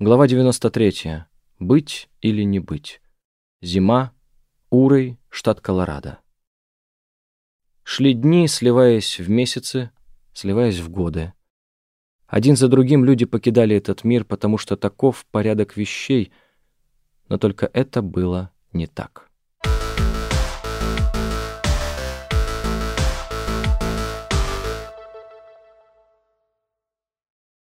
Глава 93. Быть или не быть. Зима. Урой, штат Колорадо. Шли дни, сливаясь в месяцы, сливаясь в годы. Один за другим люди покидали этот мир, потому что таков порядок вещей, но только это было не так.